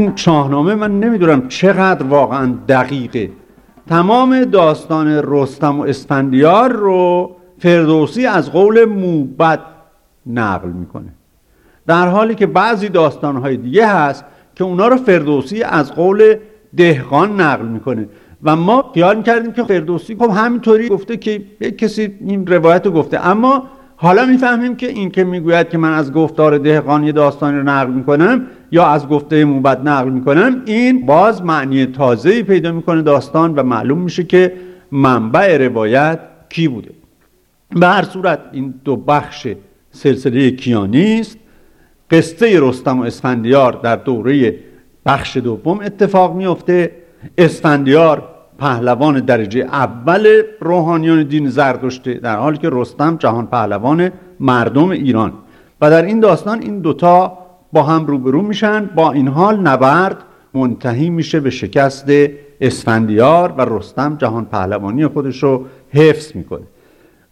این شاهنامه من نمی‌دونم چقدر واقعا دقیقه. تمام داستان رستم و اسفندیار رو فردوسی از قول موبد نقل می‌کنه. در حالی که بعضی داستانهای دیگه هست که اونا رو فردوسی از قول دهقان نقل می‌کنه. و ما خیال می‌کردیم که فردوسی خب همینطوری گفته که یک کسی این روایت رو گفته. اما حالا می‌فهمیم که این که می‌گوید که من از گفتار دهقان یه داستانی رو نقل می‌کنم یا از گفته موبد نقل می‌کنم این باز معنی تازه‌ای پیدا می‌کنه داستان و معلوم میشه که منبع روایت کی بوده. به هر صورت این دو بخش سلسله کیانی است. قصه رستم و اسفندیار در دوره بخش دوم اتفاق میفته اسفندیار پهلوان درجه اول روحانیان دین زرتشته در حالی که رستم جهان پهلوان مردم ایران. و در این داستان این دوتا با هم روبرو میشن با این حال نبرد منتهی میشه به شکست اسفندیار و رستم جهان پهلوانی خودش رو حفظ می‌کنه.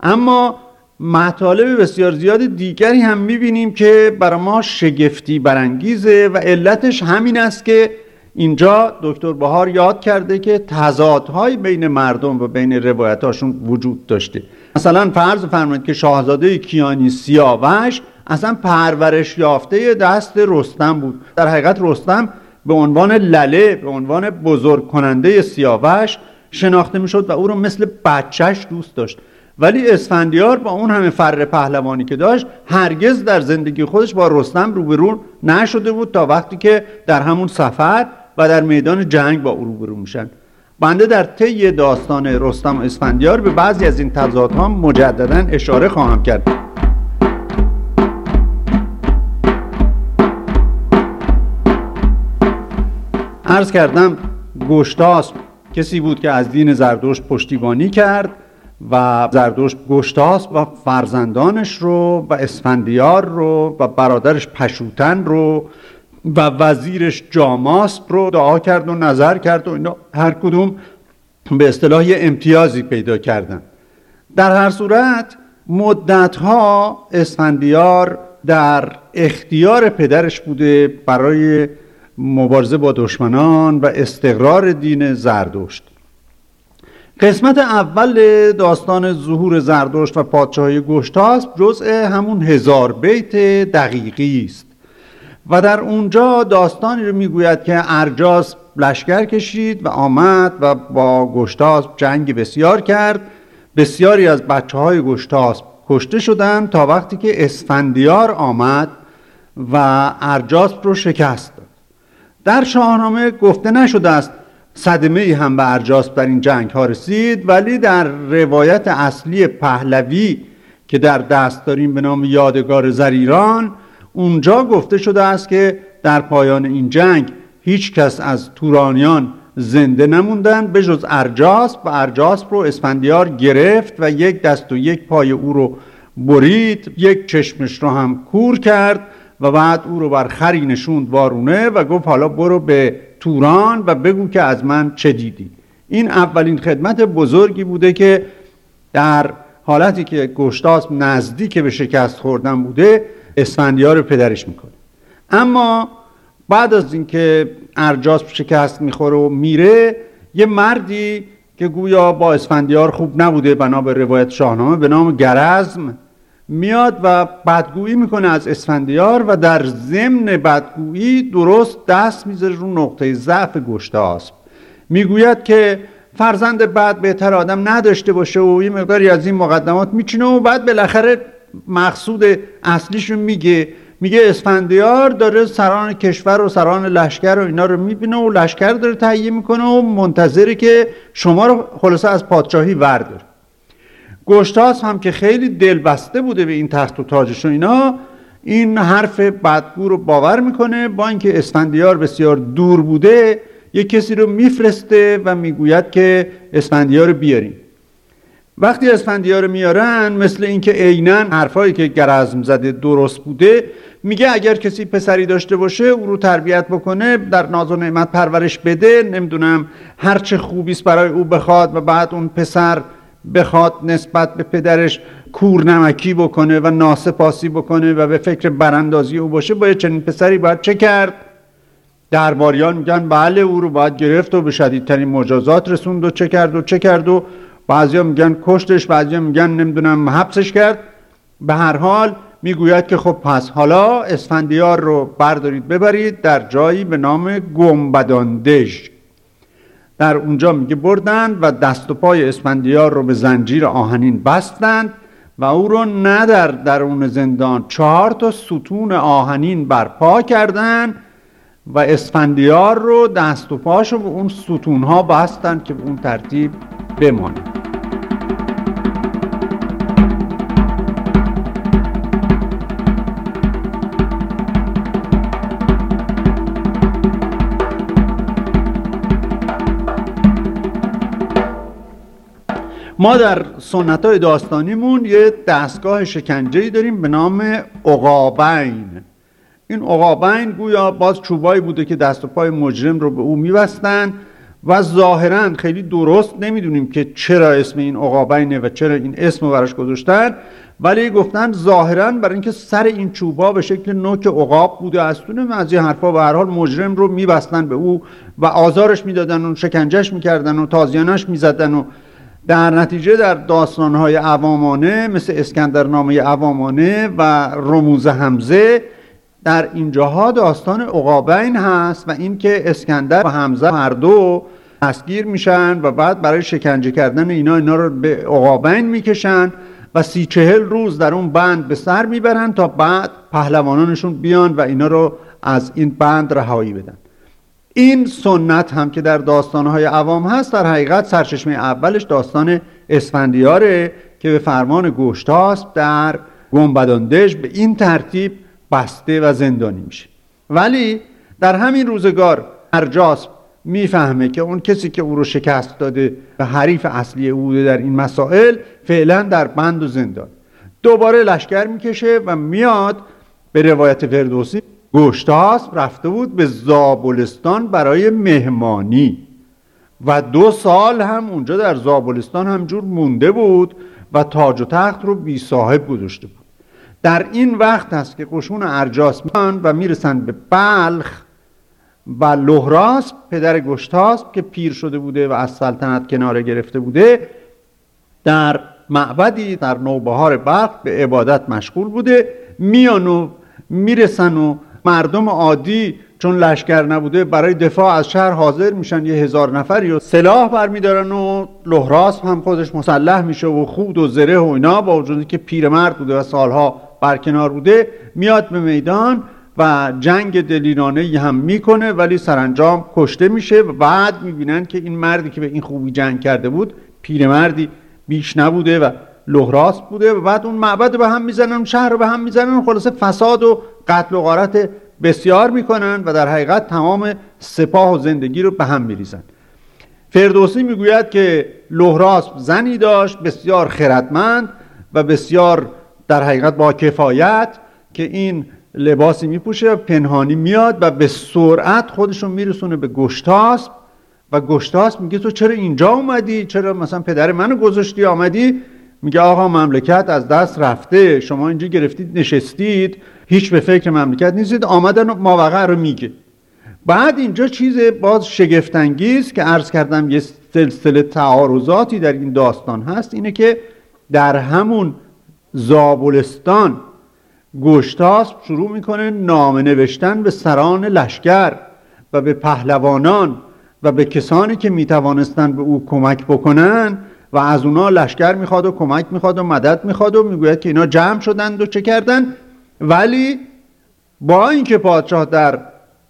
اما مطالب بسیار زیاد دیگری هم می‌بینیم که برای ما شگفتی برانگیزه و علتش همین است که اینجا دکتر بهار یاد کرده که تضادهای بین مردم و بین روایتاشون وجود داشته. مثلا فرض فرمایید که شاهزاده کیانی سیاوش اصلا پرورش یافته دست رستم بود. در حقیقت رستم به عنوان لله به عنوان بزرگ کننده سیاوش شناخته می‌شد و او رو مثل بچهش دوست داشت. ولی اسفندیار با اون همه فر پهلوانی که داشت هرگز در زندگی خودش با رستم روبرو نشده بود تا وقتی که در همون سفر و در میدان جنگ با او روبرو میشن. بنده در طی داستان رستم و اسفندیار به بعضی از این تضادها مجددا اشاره خواهم کرد. عرض کردم گشتاس کسی بود که از دین زردوش پشتیبانی کرد و زردوش گشتاس و فرزندانش رو و اسفندیار رو و برادرش پشوتن رو و وزیرش جاماسپ رو دعا کرد و نظر کرد و اینا. هر کدوم به اصطلاح امتیازی پیدا کردن. در هر صورت مدتها اسفندیار در اختیار پدرش بوده برای مبارزه با دشمنان و استقرار دین زردشت. قسمت اول داستان ظهور زردشت و پادشاهی گشتاسب جزء همون هزار بیت دقیقی است. و در اونجا داستانی رو می‌گوید که ارجاس لشکر کشید و آمد و با گشتاسب جنگ بسیار کرد. بسیاری از بچه های گشتاسب کشته شدند تا وقتی که اسفندیار آمد و ارجاسب رو شکست داد. در شاهنامه گفته نشده است صدمه ای هم به ارجاسب در این جنگ ها رسید ولی در روایت اصلی پهلوی که در دست داریم به نام یادگار زریران اونجا گفته شده است که در پایان این جنگ هیچ کس از تورانیان زنده نموندن به جز ارجاسب و ارجاسب رو اسفندیار گرفت و یک دست و یک پای او رو برید یک چشمش رو هم کور کرد و بعد او رو بر خری نشوند وارونه و گفت حالا برو به توران و بگو که از من چه دیدی. این اولین خدمت بزرگی بوده که در حالتی که گشتاس نزدیک به شکست خوردن بوده اسفندیار پدرش می‌کنه. اما بعد از اینکه ارجاس شکست می‌خوره و میره یه مردی که گویا با اسفندیار خوب نبوده بنا به روایت شاهنامه به نام گرزم میاد و بدگویی می‌کنه از اسفندیار و در ضمن بدگویی درست دست می‌ذاره رو نقطه ضعف گشتاسب می‌گوید که فرزند بعد بهتر آدم نداشته باشه و یه مقداری از این مقدمات میچینه و بعد بالاخره مقصود اصلیشو میگه. میگه اسفندیار داره سران کشور و سران لشکر و اینا رو می‌بینه و لشکر داره تهیه می‌کنه و منتظره که شما رو خلاصه از پادشاهی ورداره گشتاس هم که خیلی دلبسته بوده به این تخت و تاجش و اینا این حرف بدگو رو باور می‌کنه. با اینکه اسفندیار بسیار دور بوده یک کسی رو میفرسته و می‌گوید که اسفندیار رو بیاریم وقتی اسفندیار رو میارن مثل اینکه عینا حرفایی که گرزم زده درست بوده میگه اگر کسی پسری داشته باشه او رو تربیت بکنه در ناز و نعمت پرورش بده نمی‌دونم هرچه خوبیست برای او بخواد و بعد اون پسر بخواد نسبت به پدرش کور نمکی بکنه و ناسپاسی بکنه و به فکر براندازی او باشه باید چنین پسری باید چه کرد؟ درباریان میگن بله او رو باید گرفت و به شدیدترین مجازات رسوند و چه کرد و چه کرد و بعضیا میگن کشتش بعضیا میگن نمی‌دونم حبسش کرد. به هر حال می‌گوید که خب پس حالا اسفندیار رو بردارید ببرید در جایی به نام گمبداندژ در اونجا میگه بردند و دست و پای اسفندیار رو به زنجیر آهنین بستند و او رو نه در درون زندان چهار تا ستون آهنین برپا کردند و اسفندیار رو دست و پاش رو به اون ستون ها بستند که به اون ترتیب بمانه ما در سنت های داستانیمون یه دستگاه شکنجه داریم به نام اقابین این اقابین گویا باز چوبایی بوده که دست و پای مجرم رو به او میبستن و ظاهرا خیلی درست نمی‌دونیم که چرا اسم این عقابینه و چرا این اسم رو براش گذاشتن ولی گفتن ظاهرا برای اینکه سر این چوبا به شکل نوک عقاب بوده از تونه از این حرفا به هر حال مجرم رو میبستن به او و آزارش می‌دادن و شکنجهش می‌کردن و تازیانش می‌زدن و در نتیجه در داستانهای عوامانه مثل اسکندرنامه عوامانه و رموز حمزه در اینجاها داستان عقابین هست و اینکه اسکندر و حمزه هر دو دستگیر میشن و بعد برای شکنجه کردن اینا اینا رو به عقابین می‌کشن و سی چهل روز در اون بند به سر می‌برن تا بعد پهلوانانشون بیان و اینا رو از این بند رهایی بدن. این سنت هم که در داستانهای عوام هست در حقیقت سرچشمه اولش داستان اسفندیاره که به فرمان گشتاسب در گنبداندژ به این ترتیب بسته و زندانی میشه. ولی در همین روزگار ارجاس می‌فهمه که اون کسی که او رو شکست داده و حریف اصلی او بوده در این مسائل فعلا در بند و زندان. دوباره لشکر می‌کشه و میاد به روایت فردوسی گشتاس رفته بود به زابلستان برای مهمانی. و دو سال هم اونجا در زابلستان همجور مونده بود و تاج و تخت رو بی صاحب گذاشته بود. در این وقت است که قشون ارجاس میان و می‌رسند به بلخ و لهراس پدر گشتاس که پیر شده بوده و از سلطنت کناره گرفته بوده در معبدی در نوبهار بلخ به عبادت مشغول بوده میان و می‌رسن و مردم عادی چون لشکر نبوده برای دفاع از شهر حاضر میشن یه هزار نفری و سلاح برمیدارن و لهراس هم خودش مسلح میشه و خود و زره و اینا با وجودی که پیرمرد بوده و سالها برکنار بوده میاد به میدان و جنگ دلیرانه هم می‌کنه ولی سرانجام کشته میشه و بعد می‌بینن که این مردی که به این خوبی جنگ کرده بود پیرمردی بیش نبوده و لهراس بوده و بعد اون معبد به هم می‌زنن شهر رو به هم می‌زنن خلاصه فساد و قتل و غارت بسیار می‌کنن و در حقیقت تمام سپاه و زندگی رو به هم میریزن فردوسی می‌گوید که لهراس زنی داشت بسیار خردمند و بسیار در حقیقت با کفایت که این لباسی میپوشه و پنهانی میاد و به سرعت خودشون میرسونه به گشتاسب و گشتاسب میگه تو چرا اینجا اومدی؟ چرا مثلا پدر منو گذاشتی؟ آمدی؟ میگه آقا مملکت از دست رفته شما اینجا گرفتید نشستید هیچ به فکر مملکت نیستید آمدن ماوقع رو میگه. بعد اینجا چیز باز شگفتانگیز که عرض کردم یه سلسله تعارضاتی در این داستان هست اینه که در همون زابلستان گشتاس شروع می‌کنه نامه نوشتن به سران لشکر و به پهلوانان و به کسانی که می‌توانستند به او کمک بکنن و از اونا لشکر می‌خواد و کمک می‌خواد و مدد می‌خواد و می‌گوید که اینا جمع شدند و چه کردن ولی با اینکه پادشاه در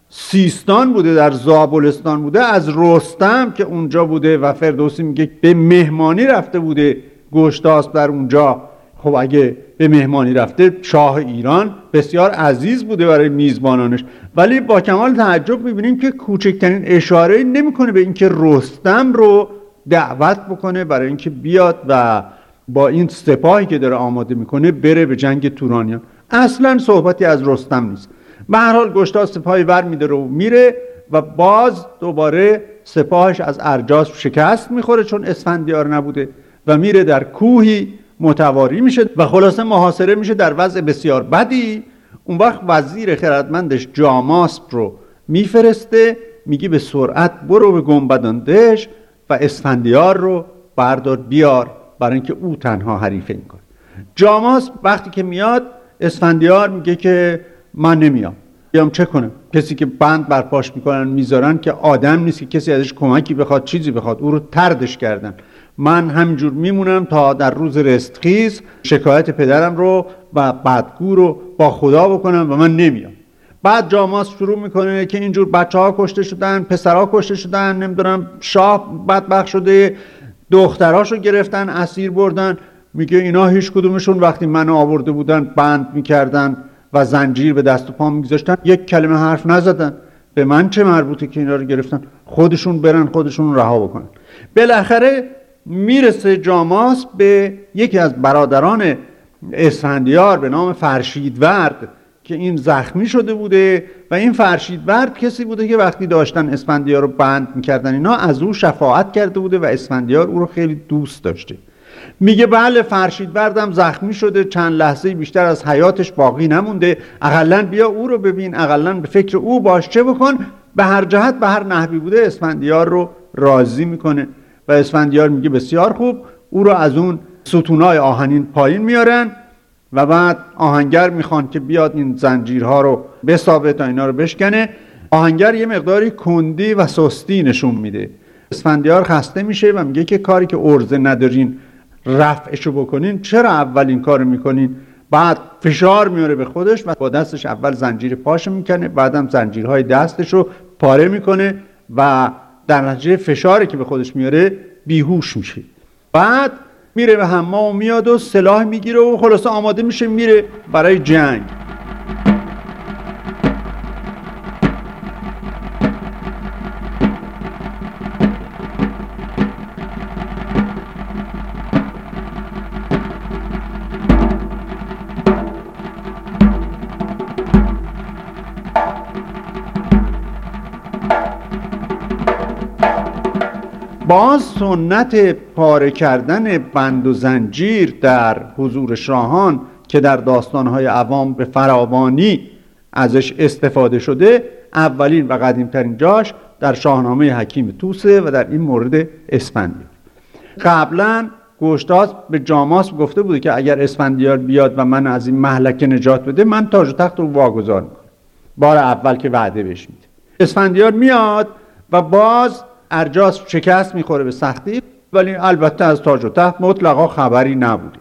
سیستان بوده در زابلستان بوده از رستم که اونجا بوده و فردوسی میگه به مهمانی رفته بوده گشتاس در اونجا. خب اگه به مهمانی رفته شاه ایران بسیار عزیز بوده برای میزبانانش. ولی با کمال تعجب می‌بینیم که کوچکترین اشاره نمی‌کنه به اینکه رستم رو دعوت بکنه برای اینکه بیاد و با این سپاهی که داره آماده می‌کنه بره به جنگ تورانیان. اصلا صحبتی از رستم نیست. به هر حال گشتا سپاهی ور میداره و میره و باز دوباره سپاهش از ارجاس شکست می‌خوره چون اسفندیار نبوده و میره در کوهی متواری میشه و خلاصه محاصره میشه در وضع بسیار بدی. اون وقت وزیر خردمندش جاماسپ رو میفرسته میگه به سرعت برو به گنبدان دش و اسفندیار رو بردار بیار برای اینکه او تنها حریف این کار. جاماس وقتی که میاد اسفندیار میگه که من نمیام. بیام چه کنم؟ کسی که بند برپاش می‌کنن می‌ذارن که آدم نیست که کسی ازش کمکی بخواد چیزی بخواد. او رو تردش کردن. من همینجور میمونم تا در روز رستخیز شکایت پدرم رو و بدگو رو با خدا بکنم و من نمیام. بعد جاماس شروع می‌کنه که اینجور بچه ها کشته شدن پسرها کشته شدن نمی‌دونم شاه بدبخ شده دختراشو گرفتن اسیر بردن. میگه اینا هیچ کدومشون وقتی منو آورده بودن بند می‌کردن و زنجیر به دست و پا میگذاشتن یک کلمه حرف نزدن. به من چه مربوطه که اینا رو گرفتن؟ خودشون برن خودشون رها بکنن. بالاخره می‌رسه جاماس به یکی از برادران اسفندیار به نام فرشیدورد. که این زخمی شده بوده و این فرشیدورد کسی بوده که وقتی داشتن اسفندیار رو بند می‌کردن اینا از او شفاعت کرده بوده و اسفندیار او رو خیلی دوست داشته. میگه بله فرشیدوردم زخمی شده چند لحظه بیشتر از حیاتش باقی نمونده. اقلا بیا او رو ببین اقلا به فکر او باش چه بکن؟ به هر جهت به هر نحوی بوده اسفندیار رو راضی می‌کنه. و اسفندیار میگه بسیار خوب او رو از اون ستونای آهنین پایین میارن. و بعد آهنگر می‌خوان که بیاد این زنجیرها رو بسابه تا اینا رو بشکنه آهنگر یه مقداری کندی و سستی نشون میده. اسفندیار خسته میشه و میگه که کاری که ارزه ندارین رفعشو بکنین چرا اول این کار می‌کنین؟ بعد فشار میاره به خودش و با دستش اول زنجیر پاشو می‌کنه بعدم زنجیرهای دستش رو پاره می‌کنه و در نتیجه فشاری که به خودش میاره بیهوش میشه. بعد میره به حمام میاد و سلاح می‌گیره و خلاصه آماده میشه میره برای جنگ. باز سنت پاره کردن بند و زنجیر در حضور شاهان که در داستانهای عوام به فراوانی ازش استفاده شده اولین و قدیمترین جاش در شاهنامه حکیم توسه و در این مورد اسفندیار. قبلا گشتاس به جاماس گفته بوده که اگر اسفندیار بیاد و من از این محلکه نجات بده من تاج و تخت رو واگذار می‌کنم. بار اول که وعده بهش میده. اسفندیار میاد و باز ارجاس شکست می‌خوره به سختی ولی البته از تاج و تخت مطلقا خبری نبوده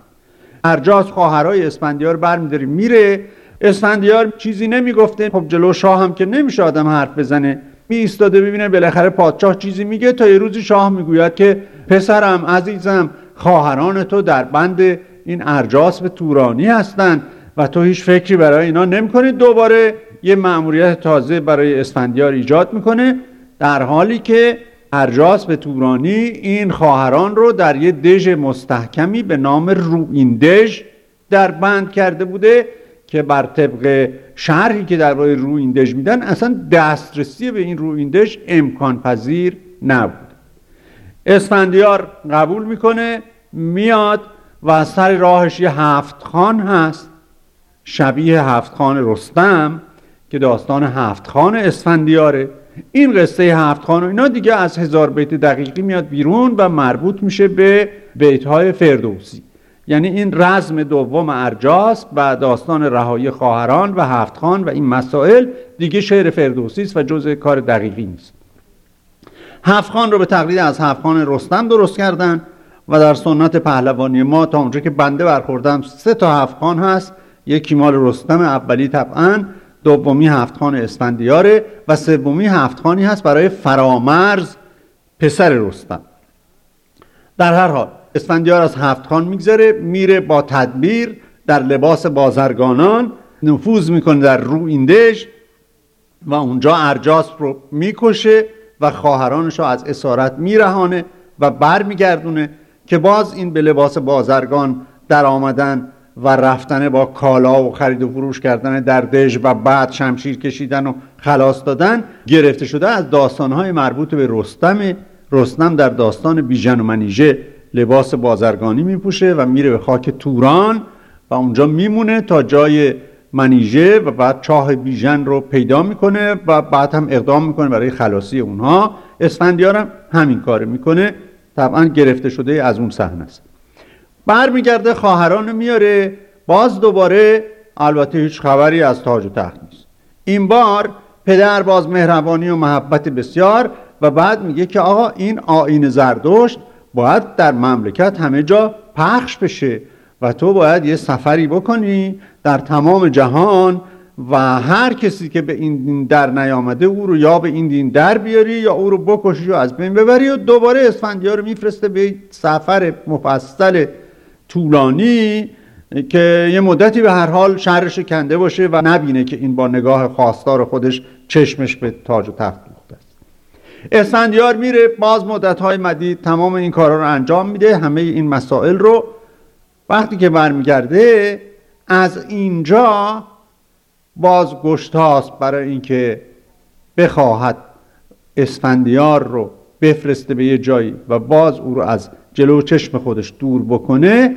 ارجاس خواهرای اسفندیار برمیداره میره. اسفندیار چیزی نمی‌گفته. خب جلو شاه هم که نمیشه آدم حرف بزنه. می ایستاده ببینه بالاخره پادشاه چیزی میگه. تا یه روزی شاه می‌گوید که پسرم عزیزم خواهران تو در بند این ارجاس به تورانی هستند و تو هیچ فکری برای اینا نمی‌کنی. دوباره یه مأموریت تازه برای اسفندیار ایجاد می‌کنه در حالی که ارجاس به تورانی این خواهران رو در یه دژ مستحکمی به نام رویندژ در بند کرده بوده که بر طبق شرحی که در روی رویندژ میدن اصلا دسترسی به این رویندژ امکان پذیر نبود. اسفندیار قبول می‌کنه میاد و از سر راهش یه هفت خان هست شبیه هفت خان رستم که داستان هفت خان اسفندیاره. این قصه هفت خان و اینا دیگه از هزار بیت دقیقی میاد بیرون و مربوط میشه به بیت های فردوسی. یعنی این رزم دوم ارجاس و داستان رهایی خواهران و هفت خان و این مسائل دیگه شعر فردوسی است و جز کار دقیقی نیست. هفت خان رو به تقلید از هفت خان رستم درست کردن و در سنت پهلوانی ما تا اونجا که بنده برخوردم سه تا هفت خان هست. یکی مال رستم اولی طبعا دومی هفت خان اسفندیاره و سومی هفت خانی هست برای فرامرز پسر رستم. در هر حال اسفندیار از هفت خان میگذره میره با تدبیر در لباس بازرگانان نفوذ می‌کنه در رو ایندش و اونجا ارجاس رو می‌کشه و خواهرانش رو از اسارت میرهانه و برمیگردونه که باز این به لباس بازرگان در آمدن و رفتن با کالا و خرید و فروش کردن در دژ و بعد شمشیر کشیدن و خلاص دادن گرفته شده از داستانهای مربوط به رستم رستم در داستان بیژن و منیژه لباس بازرگانی میپوشه و میره به خاک توران و اونجا میمونه تا جای منیژه و بعد چاه بیژن رو پیدا می‌کنه و بعد هم اقدام می‌کنه برای خلاصی اونها. اسفندیار هم همین کار می‌کنه. طبعا گرفته شده از اون صحنه است. برمیگرده خواهران میاره. باز دوباره البته هیچ خبری از تاج و تخت نیست. این بار پدر باز مهربانی و محبت بسیار و بعد میگه که آقا این آین زردشت باید در مملکت همه جا پخش بشه و تو باید یه سفری بکنی در تمام جهان و هر کسی که به این دین در نیامده او رو یا به این دین در بیاری یا او رو بکشی و از بین ببری و دوباره اسفندیار رو میفرسته به سفر مفصل طولانی که یه مدتی به هر حال شرش کنده باشه و نبینه که این با نگاه خواستار خودش چشمش به تاج و تخت دوخته است. اسفندیار میره باز مدت های مدید تمام این کارها رو انجام میده همه این مسائل رو. وقتی که برمیگرده از اینجا باز گشتاست برای اینکه بخواهد اسفندیار رو بفرسته به یه جایی و باز او رو از جلو چشم خودش دور بکنه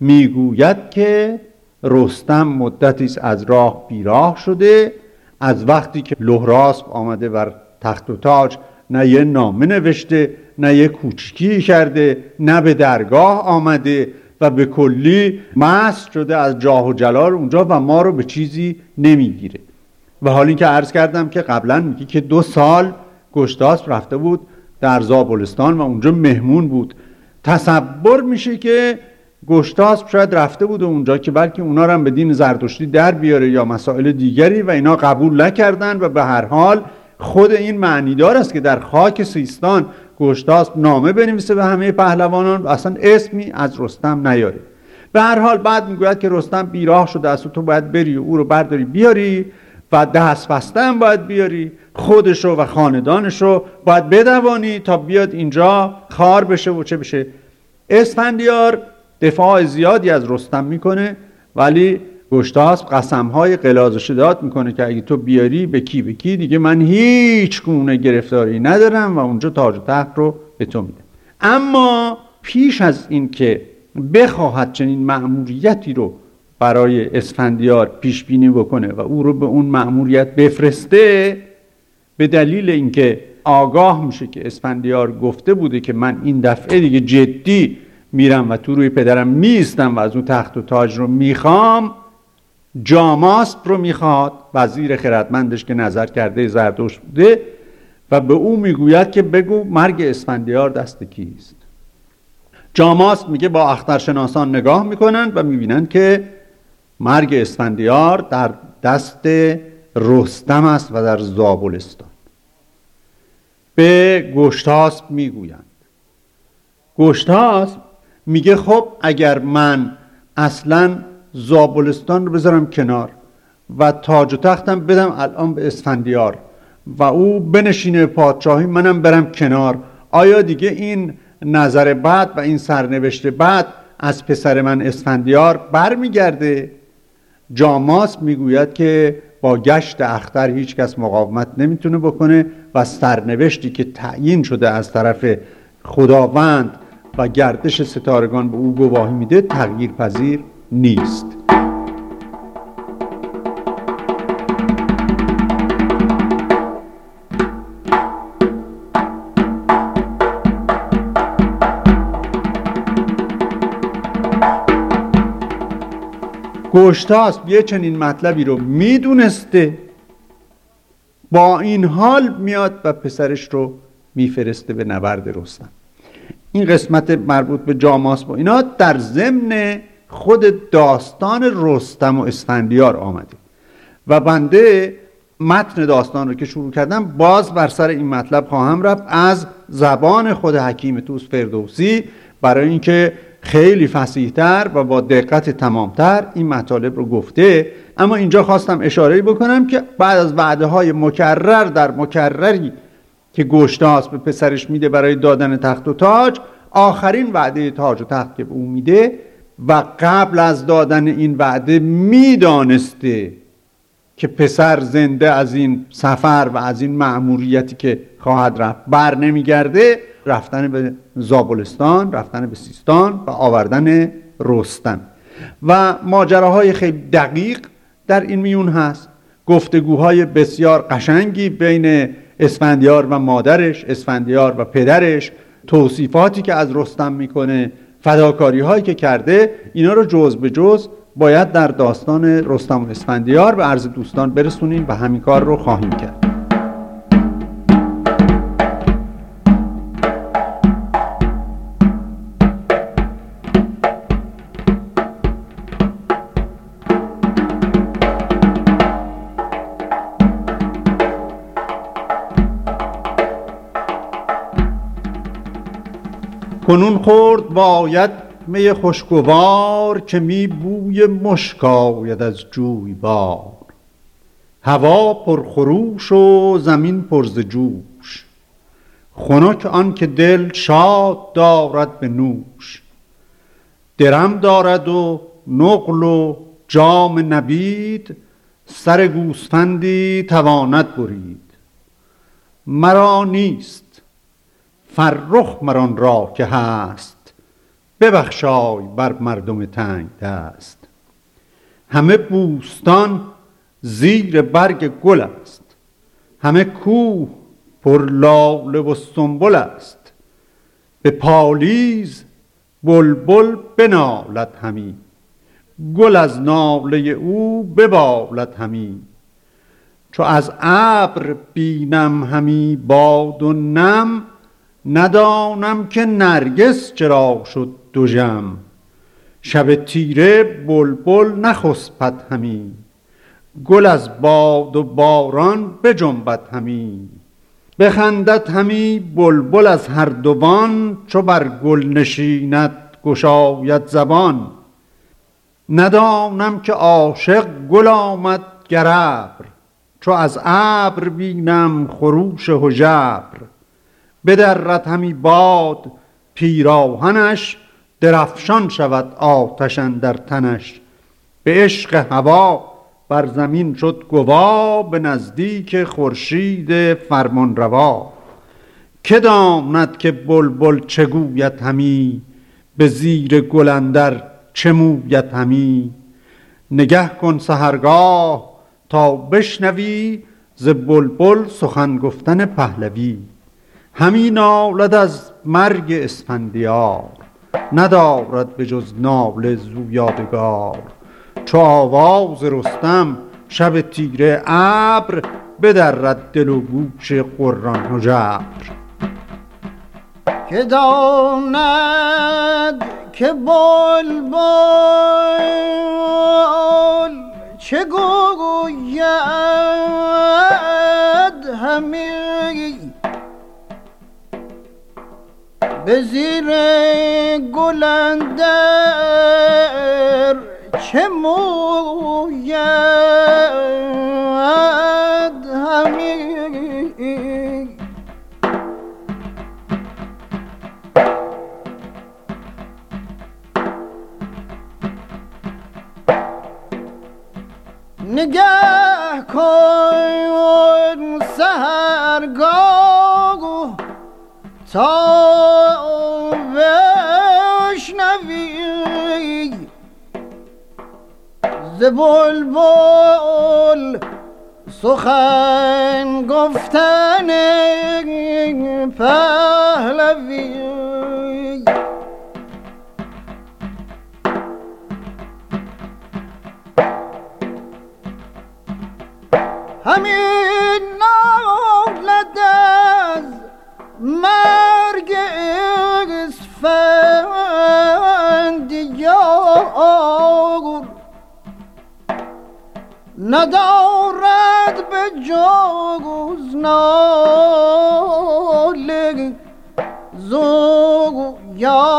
می‌گوید که رستم مدتی از راه بیراه شده از وقتی که لهراسب آمده بر تخت و تاج نه یه نامه نوشته نه یه کوچکی کرده نه به درگاه آمده و به کلی مست شده از جاه و جلال اونجا و ما رو به چیزی نمی‌گیره. و حال که عرض کردم که قبلا میگی که دو سال گشتاس رفته بود در زابلستان و اونجا مهمون بود. تصور میشه که گشتاسب شاید رفته بود اونجا که بلکه اونا هم به دین زرتشتی در بیاره یا مسائل دیگری و اینا قبول نکردن و به هر حال خود این معنیدار است که در خاک سیستان گشتاسب نامه بنویسه به همه پهلوانان و اصلا اسمی از رستم نیاره. به هر حال بعد می‌گوید که رستم بیراه شده است و تو باید بری و او رو برداری بیاری. و دست بسته هم باید بیاری خودشو و خاندانشو باید بدوانی تا بیاد اینجا خار بشه و چه بشه. اسفندیار دفاع زیادی از رستم می‌کنه ولی گشتاسب قسم های قلاز شداد می‌کنه که اگه تو بیاری به کی به کی؟ دیگه من هیچ گونه گرفتاری ندارم و اونجا تاج و تخت رو به تو میدم. اما پیش از این که بخواهد چنین مأموریتی رو برای اسفندیار پیش بینی بکنه و او رو به اون مأموریت بفرسته به دلیل اینکه آگاه میشه که اسفندیار گفته بوده که من این دفعه دیگه جدی میرم و تو روی پدرم میستم و از اون تخت و تاج رو می‌خوام جاماسپ رو می‌خواد وزیر خردمندش که نظر کرده زردوش بوده و به او می‌گوید که بگو مرگ اسفندیار دست کیست. جاماسپ میگه با اخترشناسان نگاه می‌کنن و می‌بینن که مرگ اسفندیار در دست رستم است و در زابلستان. به گشتاسب می‌گویند. گشتاسب میگه خب اگر من اصلا زابلستان رو بذارم کنار و تاج و تختم بدم الان به اسفندیار و او بنشینه پادشاهی منم برم کنار آیا دیگه این نظر بعد و این سرنوشت بعد از پسر من اسفندیار برمیگرده؟ جاماس می‌گوید که با گشت اختر هیچ کس مقاومت نمی‌تونه بکنه و سرنوشتی که تعیین شده از طرف خداوند و گردش ستارگان به او گواهی میده تغییر پذیر نیست. گشتاس یه چنین مطلبی رو می‌دونسته. با این حال میاد و پسرش رو میفرسته به نبرد رستم. این قسمت مربوط به جاماس با اینا در ضمن خود داستان رستم و اسفندیار آمده. و بنده متن داستان رو که شروع کردم باز بر سر این مطلب خواهم رفت. از زبان خود حکیم توس فردوسی برای اینکه خیلی فسیحتر و با دقت تمامتر این مطالب رو گفته. اما اینجا خواستم اشاره بکنم که بعد از وعده های مکرر در مکرری که گشتاس به پسرش میده برای دادن تخت و تاج آخرین وعده تاج و تخت که به او میده و قبل از دادن این وعده می‌دانسته که پسر زنده از این سفر و از این معموریتی که خواهد رفت بر نمیگرده. رفتن به زابلستان رفتن به سیستان و آوردن رستم. و ماجراهای خیلی دقیق در این میون هست. گفتگوهای بسیار قشنگی بین اسفندیار و مادرش اسفندیار و پدرش توصیفاتی که از رستم می‌کنه فداکاری هایی که کرده اینا رو جز به جز باید در داستان رستم و اسفندیار به عرض دوستان برسونیم و همین کار رو خواهیم کرد. کنون خورد باید می خوشگوار که می بوی مشک آید از جوی بار. هوا پر خروش و زمین پر جوش. خنک آن که دل شاد دارد به نوش. درم دارد و نقل و جام نبید سر گوسفندی تواند برید. مرا نیست فرخ مران را که هست. ببخشای بر مردم تنگ دست. همه بوستان زیر برگ گل است. همه کوه پر لاله و سنبل است. به پالیز بلبل بنالد همی. گل از ناله او ببالد همی. چو از ابر بینم همی باد و نم ندانم که نرگس چرا شد جم شب تیره بلبل نخسپد همی. گل از باد و باران بجنبد همی. بخندد همی بلبل از هر دوان چو بر گل نشیند گشاید زبان. ندانم که عاشق گل آمد گربر چو از ابر بینم خروش هژبر بدرد همی باد پیراهنش درفشان شود آتشن در تنش. به عشق هوا بر زمین شد گوا به نزدیک خورشید فرمان روا. که داند که بلبل چگویت همی به زیر گلندر چه مویت همی. نگه کن سهرگاه تا بشنوی ز بلبل سخن گفتن پهلوی. همین نالد از مرگ اسفندیار ندارد به جز ناله زو یادگار. چو آواز رستم شب تیره ابر بدرد دل و گوش قران و جبر. که داند که بلبل چه گوید همی به زیر گلندر چه موید همی؟ نگه کن سهرگاه تا بلبل سخن گفتن پهلوی. همین ندارد به جز ناله زو یادگار.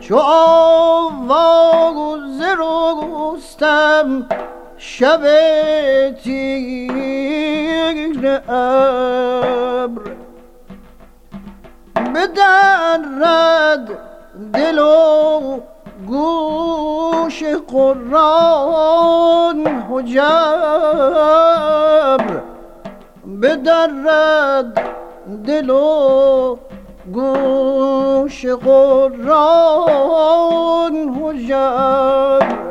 چو آواز رستم شب تیر ابر بدرد دل و گوش قرآن حجبر بدرد دل و گوش قرآن حجت